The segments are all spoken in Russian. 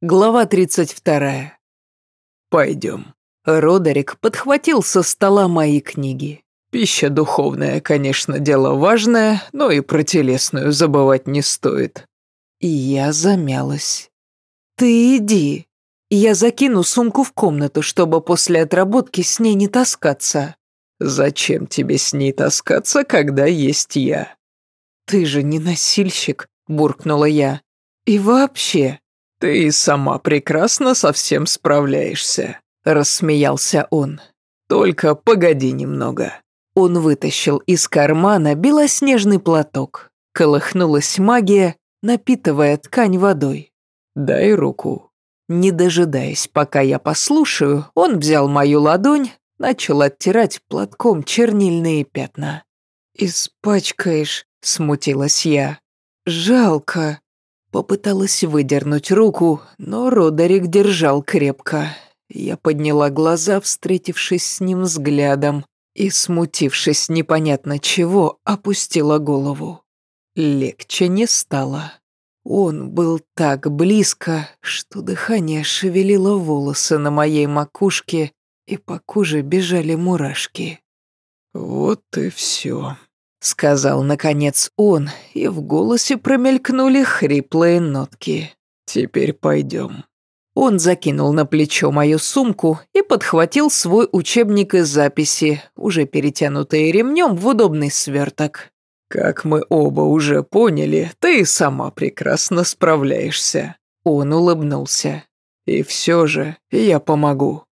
Глава 32. Пойдем. Родерик подхватил со стола мои книги. Пища духовная, конечно, дело важное, но и про телесную забывать не стоит. И я замялась. Ты иди. Я закину сумку в комнату, чтобы после отработки с ней не таскаться. Зачем тебе с ней таскаться, когда есть я? Ты же не носильщик, буркнула я. И вообще, «Ты сама прекрасно со всем справляешься», — рассмеялся он. «Только погоди немного». Он вытащил из кармана белоснежный платок. Колыхнулась магия, напитывая ткань водой. «Дай руку». Не дожидаясь, пока я послушаю, он взял мою ладонь, начал оттирать платком чернильные пятна. «Испачкаешь», — смутилась я. «Жалко». Попыталась выдернуть руку, но Родерик держал крепко. Я подняла глаза, встретившись с ним взглядом, и, смутившись непонятно чего, опустила голову. Легче не стало. Он был так близко, что дыхание шевелило волосы на моей макушке, и по коже бежали мурашки. «Вот и все», Сказал, наконец, он, и в голосе промелькнули хриплые нотки. «Теперь пойдем». Он закинул на плечо мою сумку и подхватил свой учебник из записи, уже перетянутый ремнем в удобный сверток. «Как мы оба уже поняли, ты и сама прекрасно справляешься». Он улыбнулся. «И все же я помогу».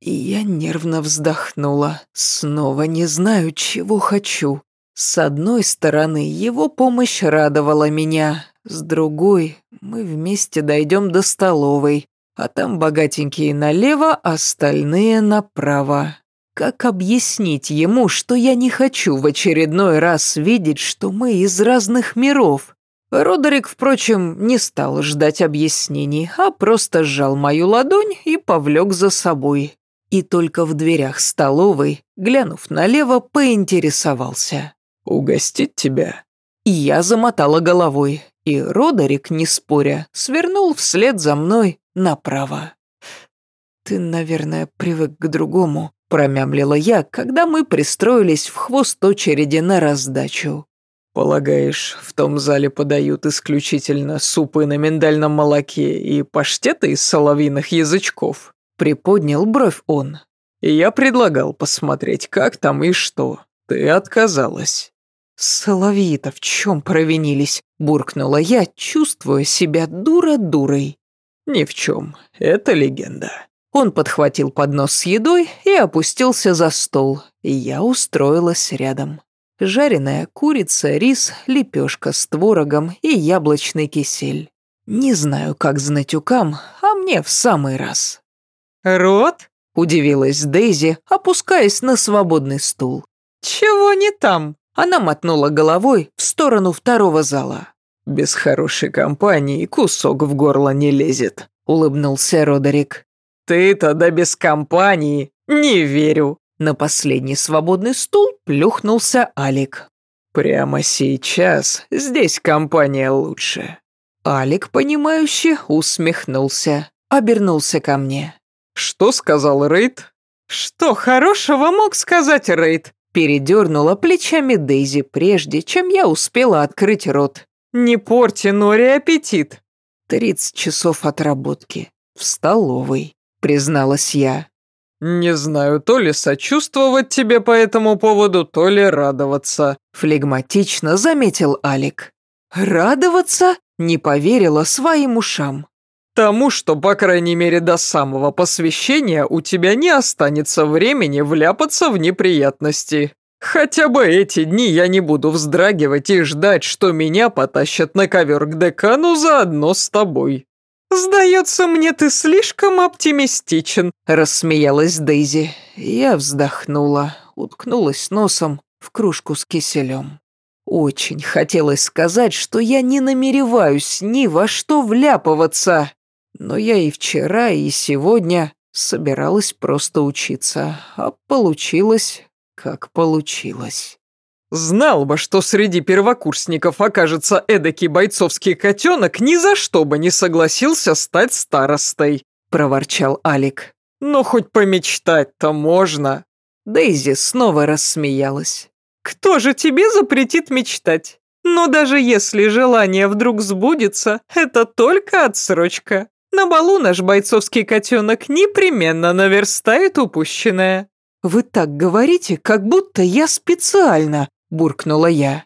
И я нервно вздохнула. Снова не знаю, чего хочу. С одной стороны, его помощь радовала меня, с другой, мы вместе дойдем до столовой, а там богатенькие налево, остальные направо. Как объяснить ему, что я не хочу в очередной раз видеть, что мы из разных миров? Родерик, впрочем, не стал ждать объяснений, а просто сжал мою ладонь и повлек за собой. И только в дверях столовой, глянув налево, поинтересовался. «Угостить тебя?» И я замотала головой, и Родерик, не споря, свернул вслед за мной направо. «Ты, наверное, привык к другому», — промямлила я, когда мы пристроились в хвост очереди на раздачу. «Полагаешь, в том зале подают исключительно супы на миндальном молоке и паштеты из соловьиных язычков?» Приподнял бровь он. «Я предлагал посмотреть, как там и что. Ты отказалась». «Соловьи-то в чем провинились?» – буркнула я, чувствуя себя дура-дурой. «Ни в чем, это легенда». Он подхватил поднос с едой и опустился за стол, я устроилась рядом. Жареная курица, рис, лепешка с творогом и яблочный кисель. Не знаю, как знатюкам, а мне в самый раз. «Рот?» – удивилась Дейзи, опускаясь на свободный стул. «Чего не там?» Она мотнула головой в сторону второго зала. «Без хорошей компании кусок в горло не лезет», — улыбнулся Родерик. «Ты-то да без компании, не верю». На последний свободный стул плюхнулся Алик. «Прямо сейчас здесь компания лучше». Алик, понимающе, усмехнулся, обернулся ко мне. «Что сказал Рейд?» «Что хорошего мог сказать Рейд?» Передернула плечами Дейзи, прежде чем я успела открыть рот. «Не порти Нори аппетит!» «Тридцать часов отработки. В столовой», — призналась я. «Не знаю, то ли сочувствовать тебе по этому поводу, то ли радоваться», — флегматично заметил Алик. «Радоваться?» — не поверила своим ушам. Тому, что, по крайней мере, до самого посвящения у тебя не останется времени вляпаться в неприятности. Хотя бы эти дни я не буду вздрагивать и ждать, что меня потащат на ковер к декану заодно с тобой. «Сдается мне, ты слишком оптимистичен», — рассмеялась Дейзи. Я вздохнула, уткнулась носом в кружку с киселем. Очень хотелось сказать, что я не намереваюсь ни во что вляпываться, но я и вчера, и сегодня собиралась просто учиться, а получилось, как получилось. Знал бы, что среди первокурсников окажется эдакий бойцовский котенок, ни за что бы не согласился стать старостой», – проворчал Алик. «Но хоть помечтать-то можно». Дейзи снова рассмеялась. «Кто же тебе запретит мечтать? Но даже если желание вдруг сбудется, это только отсрочка. На балу наш бойцовский котенок непременно наверстает упущенное». «Вы так говорите, как будто я специально», – буркнула я.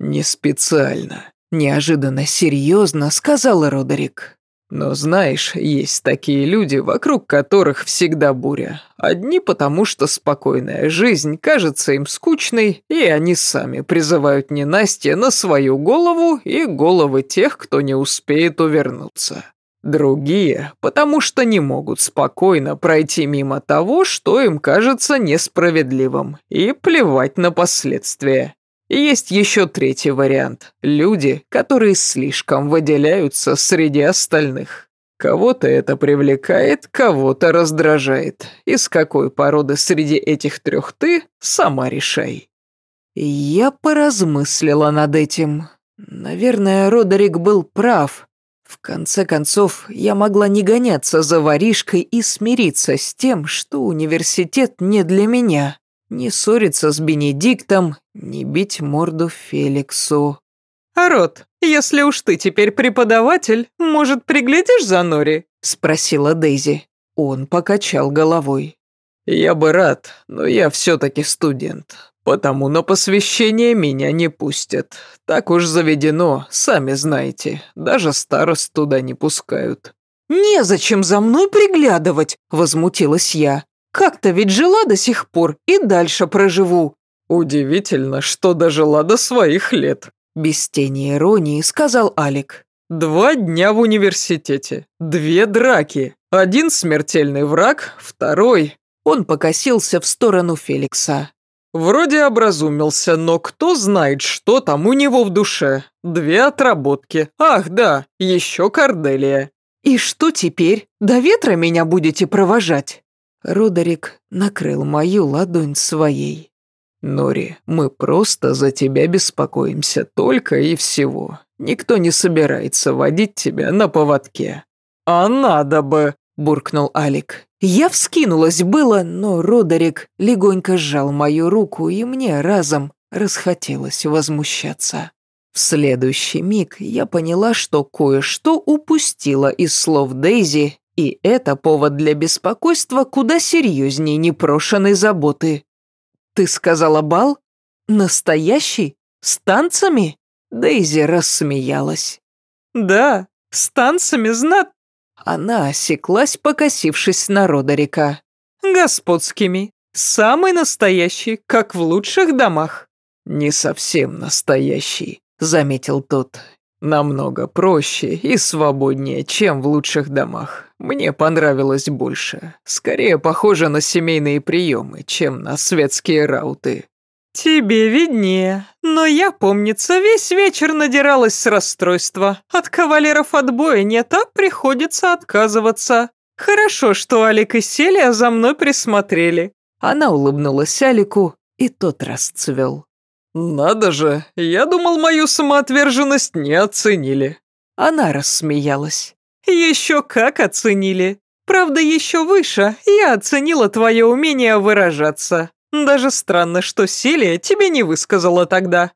«Не специально», – неожиданно серьезно сказал Родерик. «Но знаешь, есть такие люди, вокруг которых всегда буря. Одни потому, что спокойная жизнь кажется им скучной, и они сами призывают ненастье на свою голову и головы тех, кто не успеет увернуться. Другие, потому что не могут спокойно пройти мимо того, что им кажется несправедливым, и плевать на последствия. Есть еще третий вариант – люди, которые слишком выделяются среди остальных. Кого-то это привлекает, кого-то раздражает. Из какой породы среди этих трех ты, сама решай. Я поразмыслила над этим. Наверное, Родерик был прав – в конце концов, я могла не гоняться за воришкой и смириться с тем, что университет не для меня. Не ссориться с Бенедиктом, не бить морду Феликсу. «Арот, если уж ты теперь преподаватель, может, приглядишь за Нори?» – спросила Дейзи. Он покачал головой. «Я бы рад, но я все-таки студент. «Потому на посвящение меня не пустят. Так уж заведено, сами знаете. Даже старост туда не пускают». «Незачем за мной приглядывать», — возмутилась я. «Как-то ведь жила до сих пор и дальше проживу». «Удивительно, что дожила до своих лет», — без тени иронии сказал Алик. «Два дня в университете, две драки, один смертельный враг, второй...» Он покосился в сторону Феликса. Вроде образумился, но кто знает, что там у него в душе. Две отработки. Ах, да, еще Корделия. И что теперь? До ветра меня будете провожать? Родерик накрыл мою ладонь своей. «Нори, мы просто за тебя беспокоимся, только и всего. Никто не собирается водить тебя на поводке». «А надо бы!» – буркнул Алик. Я вскинулась было, но Родерик легонько сжал мою руку, и мне разом расхотелось возмущаться. В следующий миг я поняла, что кое-что упустила из слов Дейзи, и это повод для беспокойства куда серьезнее непрошенной заботы. «Ты сказала бал? Настоящий? С танцами?» Дейзи рассмеялась. «Да, с танцами знат она осеклась, покосившись на Родерика. «Господскими. Самый настоящий, как в лучших домах». «Не совсем настоящий», — заметил тот. «Намного проще и свободнее, чем в лучших домах. Мне понравилось больше. Скорее похоже на семейные приемы, чем на светские рауты». «Тебе виднее, но я, помнится, весь вечер надиралась с расстройства. От кавалеров отбоя нет, а приходится отказываться. Хорошо, что Алик и Селия за мной присмотрели». Она улыбнулась Алику, и тот расцвел. «Надо же, я думал, мою самоотверженность не оценили». Она рассмеялась. «Еще как оценили. Правда, еще выше я оценила твое умение выражаться. Даже странно, что Селия тебе не высказала тогда».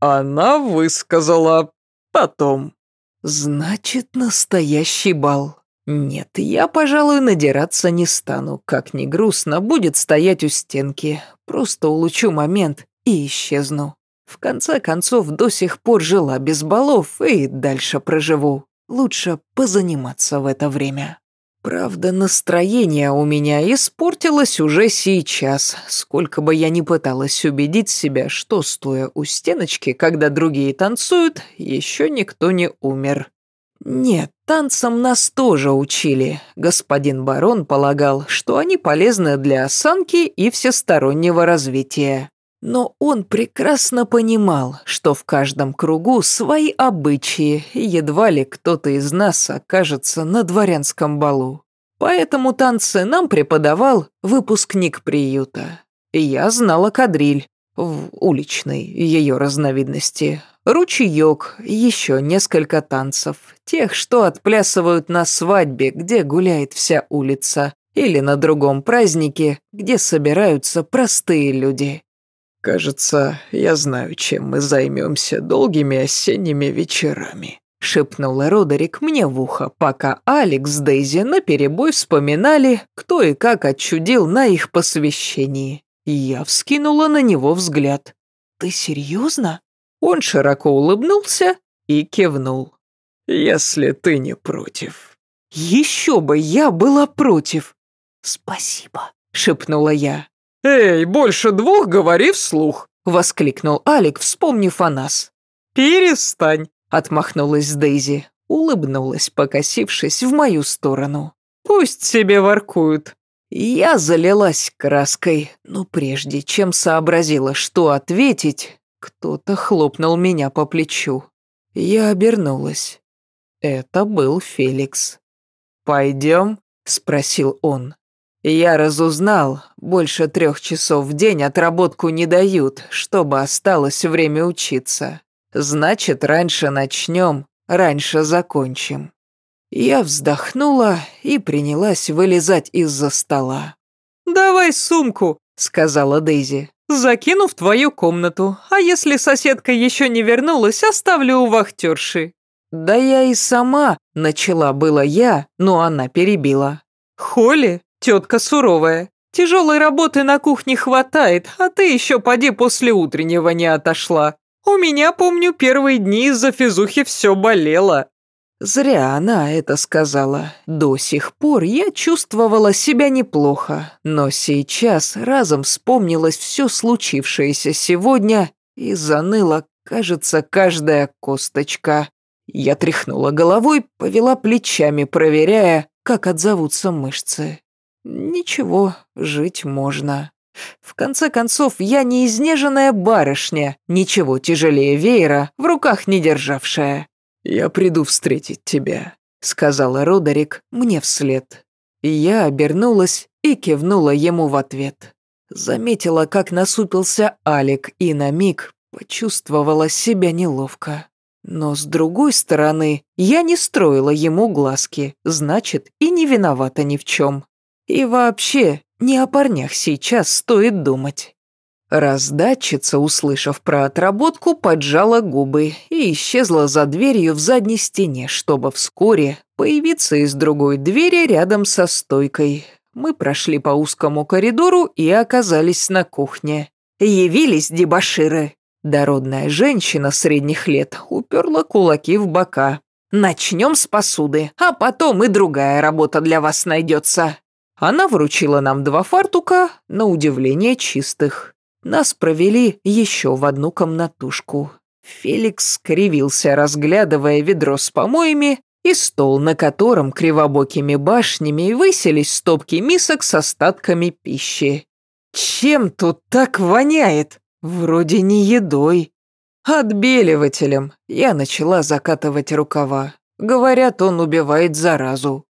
«Она высказала потом». «Значит, настоящий бал. Нет, я, пожалуй, надираться не стану. Как ни грустно, будет стоять у стенки. Просто улучу момент и исчезну. В конце концов, до сих пор жила без балов и дальше проживу. Лучше позаниматься в это время». Правда, настроение у меня испортилось уже сейчас, сколько бы я ни пыталась убедить себя, что, стоя у стеночки, когда другие танцуют, еще никто не умер. Нет, танцам нас тоже учили. Господин барон полагал, что они полезны для осанки и всестороннего развития. Но он прекрасно понимал, что в каждом кругу свои обычаи, едва ли кто-то из нас окажется на дворянском балу. Поэтому танцы нам преподавал выпускник приюта. Я знала кадриль, в уличной ее разновидности, ручеек, еще несколько танцев, тех, что отплясывают на свадьбе, где гуляет вся улица, или на другом празднике, где собираются простые люди. «Кажется, я знаю, чем мы займемся долгими осенними вечерами», — шепнул Родерик мне в ухо, пока Алекс с Дейзи наперебой вспоминали, кто и как отчудил на их посвящении. Я вскинула на него взгляд. «Ты серьезно?» Он широко улыбнулся и кивнул. «Если ты не против». «Еще бы я была против!» «Спасибо», — шепнула я. «Эй, больше двух говори вслух!» — воскликнул Алик, вспомнив о нас. «Перестань!» — отмахнулась Дейзи, улыбнулась, покосившись в мою сторону. «Пусть себе воркуют!» Я залилась краской, но прежде чем сообразила, что ответить, кто-то хлопнул меня по плечу. Я обернулась. Это был Феликс. «Пойдем?» — спросил он. Я разузнал, больше трех часов в день отработку не дают, чтобы осталось время учиться. Значит, раньше начнем, раньше закончим. Я вздохнула и принялась вылезать из-за стола. «Давай сумку», — сказала Дейзи. «Закину в твою комнату, а если соседка еще не вернулась, оставлю у вахтерши». «Да я и сама», — начала было я, но она перебила. «Холли, Тетка суровая. Тяжелой работы на кухне хватает, а ты еще поди после утреннего не отошла. У меня, помню, первые дни из-за физухи все болело». Зря она это сказала. До сих пор я чувствовала себя неплохо, но сейчас разом вспомнилось все случившееся сегодня и заныла, кажется, каждая косточка. Я тряхнула головой, повела плечами, проверяя, как отзовутся мышцы. Ничего, жить можно. В конце концов, я не изнеженная барышня, ничего тяжелее веера, в руках не державшая. «Я приду встретить тебя», — сказала Родерик мне вслед. Я обернулась и кивнула ему в ответ. Заметила, как насупился Алик, и на миг почувствовала себя неловко. Но с другой стороны, я не строила ему глазки, значит, и не виновата ни в чем. И вообще, не о парнях сейчас стоит думать. Раздатчица, услышав про отработку, поджала губы и исчезла за дверью в задней стене, чтобы вскоре появиться из другой двери рядом со стойкой. Мы прошли по узкому коридору и оказались на кухне. Явились дебоширы. Дородная женщина средних лет уперла кулаки в бока. «Начнем с посуды, а потом и другая работа для вас найдется». Она вручила нам два фартука, на удивление чистых. Нас провели еще в одну комнатушку. Феликс скривился, разглядывая ведро с помоями и стол, на котором кривобокими башнями выселись стопки мисок с остатками пищи. «Чем тут так воняет? Вроде не едой». «Отбеливателем». Я начала закатывать рукава. Говорят, он убивает заразу.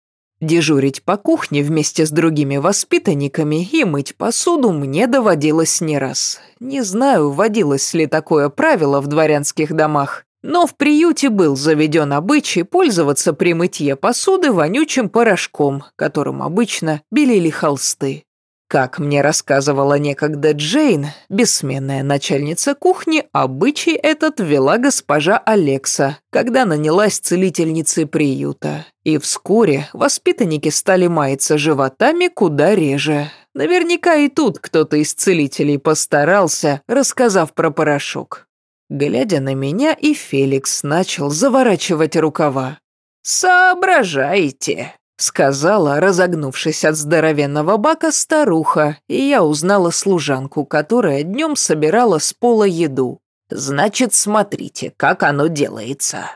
Дежурить по кухне вместе с другими воспитанниками и мыть посуду мне доводилось не раз. Не знаю, вводилось ли такое правило в дворянских домах, но в приюте был заведен обычай пользоваться при мытье посуды вонючим порошком, которым обычно белили холсты. Как мне рассказывала некогда Джейн, бессменная начальница кухни, обычай этот ввела госпожа Алекса, когда нанялась целительницей приюта. И вскоре воспитанники стали маяться животами куда реже. Наверняка и тут кто-то из целителей постарался, рассказав про порошок. Глядя на меня, и Феликс начал заворачивать рукава. «Соображайте!» Сказала, разогнувшись от здоровенного бака, старуха, и я узнала служанку, которая днем собирала с пола еду. «Значит, смотрите, как оно делается».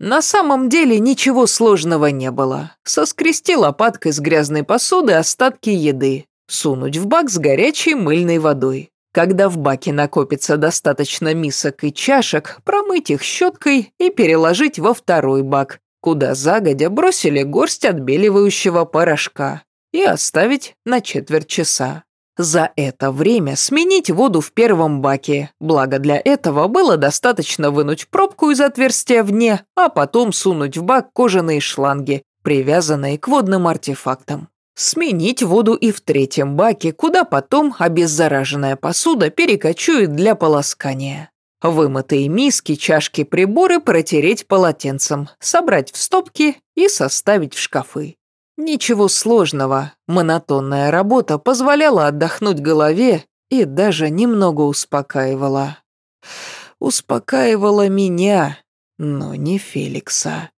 На самом деле ничего сложного не было. Соскрести лопаткой с грязной посуды остатки еды, сунуть в бак с горячей мыльной водой. Когда в баке накопится достаточно мисок и чашек, промыть их щеткой и переложить во второй бак, куда загодя бросили горсть отбеливающего порошка и оставить на четверть часа. За это время сменить воду в первом баке, благо для этого было достаточно вынуть пробку из отверстия вне, а потом сунуть в бак кожаные шланги, привязанные к водным артефактам. Сменить воду и в третьем баке, куда потом обеззараженная посуда перекочует для полоскания. Вымытые миски, чашки, приборы протереть полотенцем, собрать в стопки и составить в шкафы. Ничего сложного, монотонная работа позволяла отдохнуть голове и даже немного успокаивала. Успокаивала меня, но не Феликса.